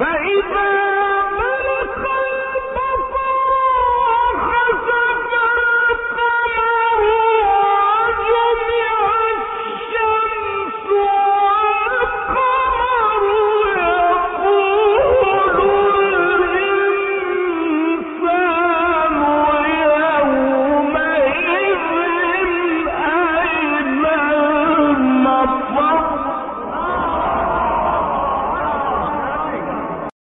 فإذا